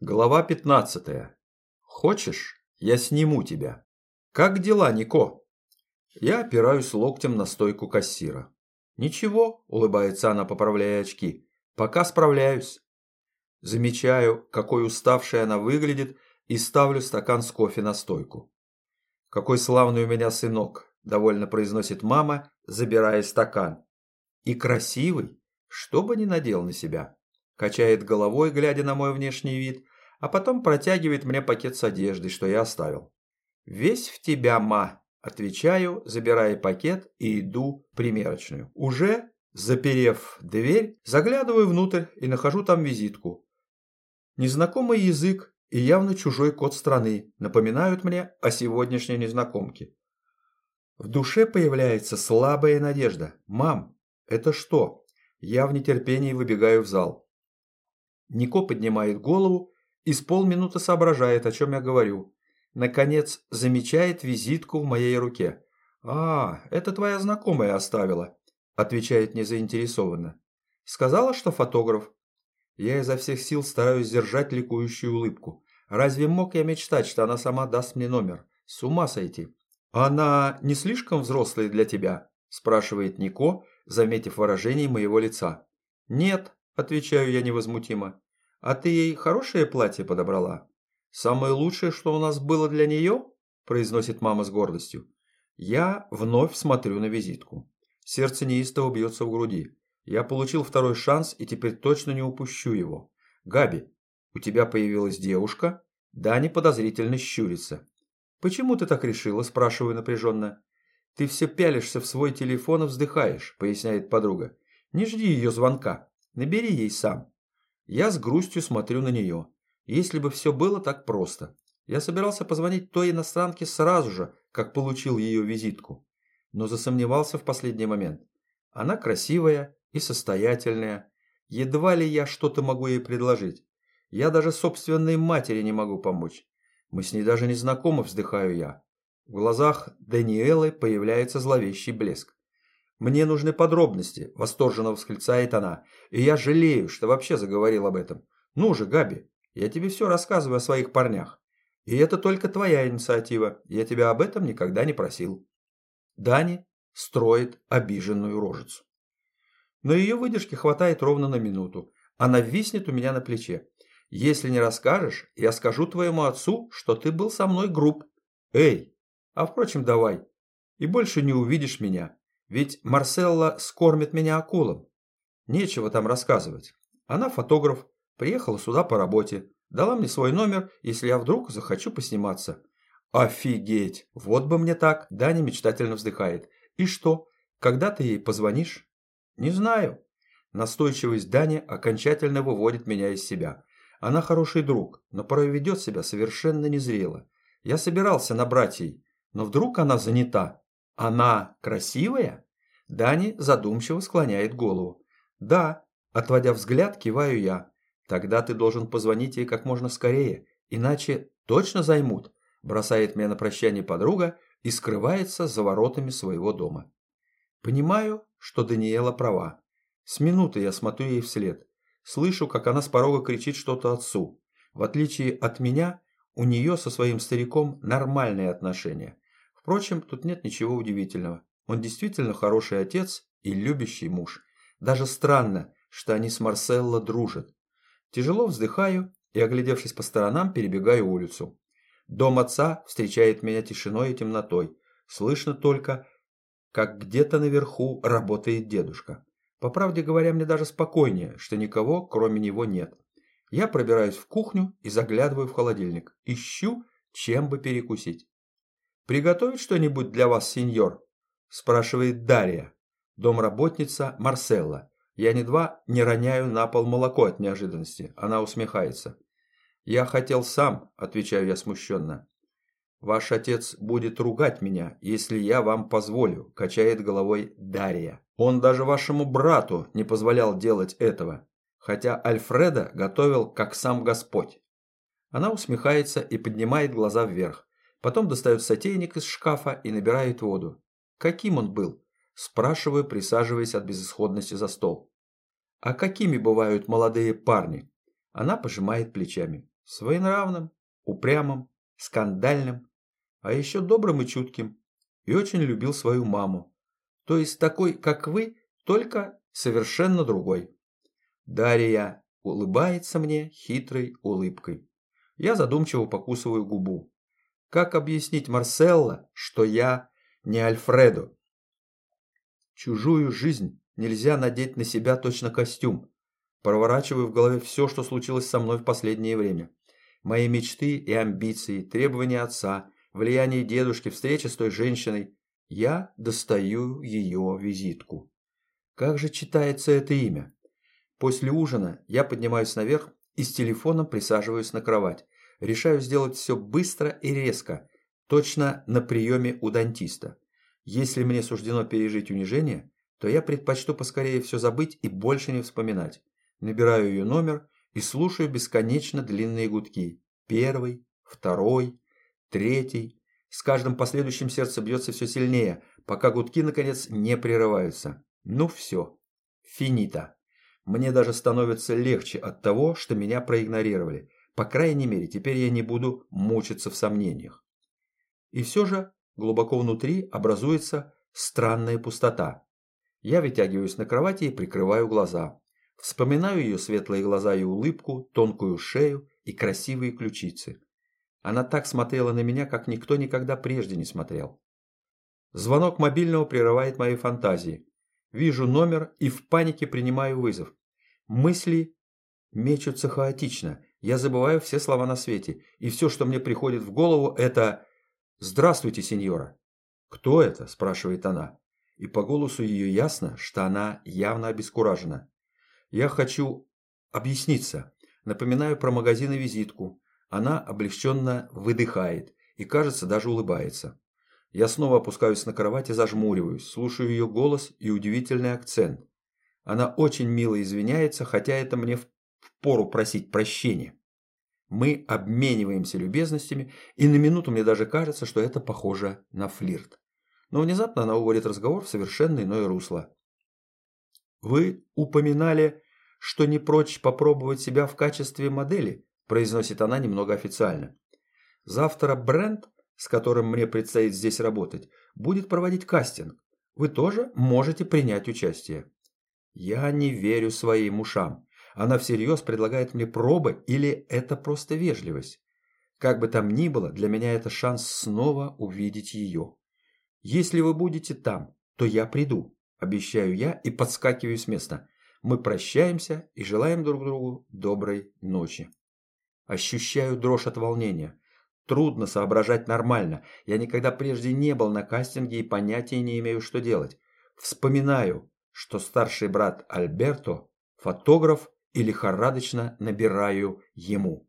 Глава 15. Хочешь, я сниму тебя? Как дела, Нико? Я опираюсь локтем на стойку кассира. Ничего, улыбается она, поправляя очки. Пока справляюсь. Замечаю, какой уставшей она выглядит, и ставлю стакан с кофе на стойку. Какой славный у меня сынок, довольно произносит мама, забирая стакан. И красивый, что бы ни надел на себя. Качает головой, глядя на мой внешний вид, а потом протягивает мне пакет с одеждой, что я оставил. «Весь в тебя, ма», – отвечаю, забирая пакет и иду в примерочную. Уже, заперев дверь, заглядываю внутрь и нахожу там визитку. Незнакомый язык и явно чужой код страны напоминают мне о сегодняшней незнакомке. В душе появляется слабая надежда. «Мам, это что?» Я в нетерпении выбегаю в зал. Нико поднимает голову и с полминуты соображает, о чем я говорю. Наконец, замечает визитку в моей руке. «А, это твоя знакомая оставила», – отвечает незаинтересованно. «Сказала, что фотограф?» Я изо всех сил стараюсь сдержать ликующую улыбку. Разве мог я мечтать, что она сама даст мне номер? С ума сойти. «Она не слишком взрослая для тебя?» – спрашивает Нико, заметив выражение моего лица. «Нет», – отвечаю я невозмутимо. «А ты ей хорошее платье подобрала?» «Самое лучшее, что у нас было для нее?» – произносит мама с гордостью. Я вновь смотрю на визитку. Сердце неистово бьется в груди. Я получил второй шанс и теперь точно не упущу его. «Габи, у тебя появилась девушка?» Дани подозрительно щурится. «Почему ты так решила?» – спрашиваю напряженно. «Ты все пялишься в свой телефон и вздыхаешь», – поясняет подруга. «Не жди ее звонка. Набери ей сам». Я с грустью смотрю на нее. Если бы все было так просто. Я собирался позвонить той иностранке сразу же, как получил ее визитку. Но засомневался в последний момент. Она красивая и состоятельная. Едва ли я что-то могу ей предложить. Я даже собственной матери не могу помочь. Мы с ней даже не знакомы, вздыхаю я. В глазах Даниэлы появляется зловещий блеск. «Мне нужны подробности», – восторженно восклицает она. «И я жалею, что вообще заговорил об этом. Ну же, Габи, я тебе все рассказываю о своих парнях. И это только твоя инициатива. Я тебя об этом никогда не просил». Дани строит обиженную рожицу. Но ее выдержки хватает ровно на минуту. Она виснет у меня на плече. «Если не расскажешь, я скажу твоему отцу, что ты был со мной груб. Эй, а впрочем, давай. И больше не увидишь меня. Ведь Марселла скормит меня акулам. Нечего там рассказывать. Она фотограф, приехала сюда по работе, дала мне свой номер, если я вдруг захочу посниматься. Офигеть! Вот бы мне так! Даня мечтательно вздыхает. И что? Когда ты ей позвонишь? Не знаю. Настойчивость Дани окончательно выводит меня из себя. Она хороший друг, но порой ведет себя совершенно незрело. Я собирался набрать ей, но вдруг она занята. «Она красивая?» Дани задумчиво склоняет голову. «Да», отводя взгляд, киваю я. «Тогда ты должен позвонить ей как можно скорее, иначе точно займут», бросает меня на прощание подруга и скрывается за воротами своего дома. Понимаю, что Даниэла права. С минуты я смотрю ей вслед. Слышу, как она с порога кричит что-то отцу. В отличие от меня, у нее со своим стариком нормальные отношения. Впрочем, тут нет ничего удивительного. Он действительно хороший отец и любящий муж. Даже странно, что они с Марселло дружат. Тяжело вздыхаю и, оглядевшись по сторонам, перебегаю улицу. Дом отца встречает меня тишиной и темнотой. Слышно только, как где-то наверху работает дедушка. По правде говоря, мне даже спокойнее, что никого, кроме него, нет. Я пробираюсь в кухню и заглядываю в холодильник. Ищу, чем бы перекусить. «Приготовить что-нибудь для вас, сеньор?» – спрашивает Дарья, домработница Марселла. Я едва не роняю на пол молоко от неожиданности. Она усмехается. «Я хотел сам», – отвечаю я смущенно. «Ваш отец будет ругать меня, если я вам позволю», – качает головой Дарья. «Он даже вашему брату не позволял делать этого, хотя Альфреда готовил, как сам Господь». Она усмехается и поднимает глаза вверх. Потом достает сотейник из шкафа и набирает воду. Каким он был? Спрашиваю, присаживаясь от безысходности за стол. А какими бывают молодые парни? Она пожимает плечами. Своенравным, упрямым, скандальным, а еще добрым и чутким. И очень любил свою маму. То есть такой, как вы, только совершенно другой. Дарья улыбается мне хитрой улыбкой. Я задумчиво покусываю губу. Как объяснить Марселло, что я не Альфредо? Чужую жизнь нельзя надеть на себя точно костюм. Проворачиваю в голове все, что случилось со мной в последнее время. Мои мечты и амбиции, требования отца, влияние дедушки, встреча с той женщиной. Я достаю ее визитку. Как же читается это имя? После ужина я поднимаюсь наверх и с телефоном присаживаюсь на кровать. Решаю сделать все быстро и резко, точно на приеме у дантиста. Если мне суждено пережить унижение, то я предпочту поскорее все забыть и больше не вспоминать. Набираю ее номер и слушаю бесконечно длинные гудки. Первый, второй, третий. С каждым последующим сердце бьется все сильнее, пока гудки, наконец, не прерываются. Ну все. Финита. Мне даже становится легче от того, что меня проигнорировали. По крайней мере, теперь я не буду мучиться в сомнениях. И все же глубоко внутри образуется странная пустота. Я вытягиваюсь на кровати и прикрываю глаза. Вспоминаю ее светлые глаза и улыбку, тонкую шею и красивые ключицы. Она так смотрела на меня, как никто никогда прежде не смотрел. Звонок мобильного прерывает мои фантазии. Вижу номер и в панике принимаю вызов. Мысли мечутся хаотично. Я забываю все слова на свете. И все, что мне приходит в голову, это «Здравствуйте, сеньора». «Кто это?» – спрашивает она. И по голосу ее ясно, что она явно обескуражена. Я хочу объясниться. Напоминаю про магазин и визитку. Она облегченно выдыхает и, кажется, даже улыбается. Я снова опускаюсь на кровать и зажмуриваюсь, слушаю ее голос и удивительный акцент. Она очень мило извиняется, хотя это мне в пору просить прощения. Мы обмениваемся любезностями, и на минуту мне даже кажется, что это похоже на флирт. Но внезапно она уводит разговор в совершенно иное русло. «Вы упоминали, что не прочь попробовать себя в качестве модели», произносит она немного официально. «Завтра бренд, с которым мне предстоит здесь работать, будет проводить кастинг. Вы тоже можете принять участие». Я не верю своим ушам. Она всерьез предлагает мне пробы или это просто вежливость? Как бы там ни было, для меня это шанс снова увидеть ее. Если вы будете там, то я приду. Обещаю я и подскакиваю с места. Мы прощаемся и желаем друг другу доброй ночи. Ощущаю дрожь от волнения. Трудно соображать нормально. Я никогда прежде не был на кастинге и понятия не имею, что делать. Вспоминаю, что старший брат Альберто – фотограф и лихорадочно набираю ему.